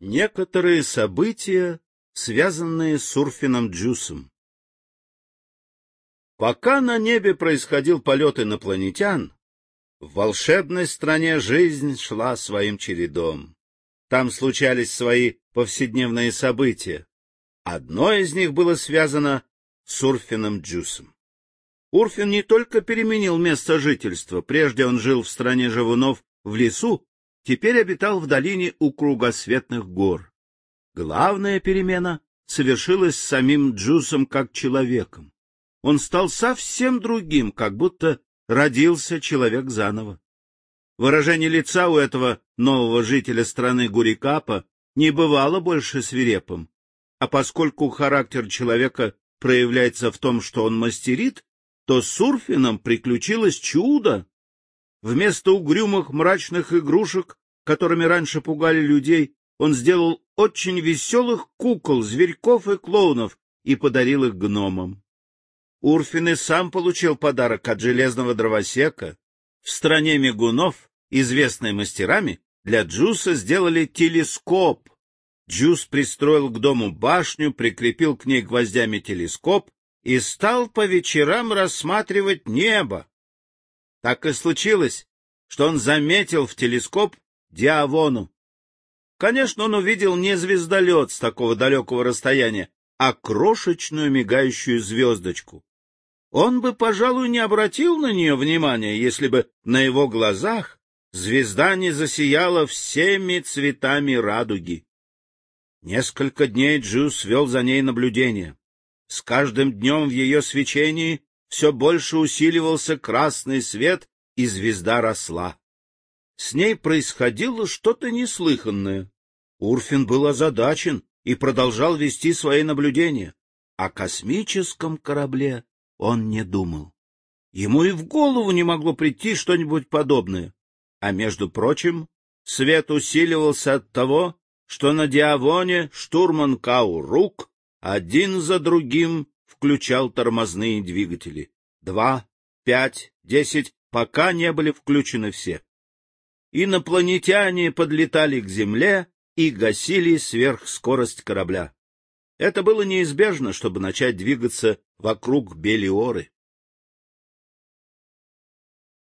Некоторые события, связанные с Урфином Джусом. Пока на небе происходил полет инопланетян, в волшебной стране жизнь шла своим чередом. Там случались свои повседневные события. Одно из них было связано с Урфином Джусом. Урфин не только переменил место жительства, прежде он жил в стране живунов в лесу, теперь обитал в долине у кругосветных гор. Главная перемена совершилась с самим Джусом как человеком. Он стал совсем другим, как будто родился человек заново. Выражение лица у этого нового жителя страны Гурикапа не бывало больше свирепым, а поскольку характер человека проявляется в том, что он мастерит, то с Урфином приключилось чудо. Вместо угрюмых мрачных игрушек, которыми раньше пугали людей, он сделал очень веселых кукол, зверьков и клоунов и подарил их гномам. Урфин и сам получил подарок от железного дровосека. В стране мигунов, известной мастерами, для Джуса сделали телескоп. Джус пристроил к дому башню, прикрепил к ней гвоздями телескоп и стал по вечерам рассматривать небо. Так и случилось, что он заметил в телескоп Диавону. Конечно, он увидел не звездолет с такого далекого расстояния, а крошечную мигающую звездочку. Он бы, пожалуй, не обратил на нее внимания, если бы на его глазах звезда не засияла всеми цветами радуги. Несколько дней Джус вел за ней наблюдение. С каждым днем в ее свечении все больше усиливался красный свет, и звезда росла. С ней происходило что-то неслыханное. Урфин был озадачен и продолжал вести свои наблюдения. О космическом корабле он не думал. Ему и в голову не могло прийти что-нибудь подобное. А между прочим, свет усиливался от того, что на Диавоне штурман Каурук один за другим включал тормозные двигатели. Два, пять, десять, пока не были включены все. Инопланетяне подлетали к Земле и гасили сверхскорость корабля. Это было неизбежно, чтобы начать двигаться вокруг Белиоры.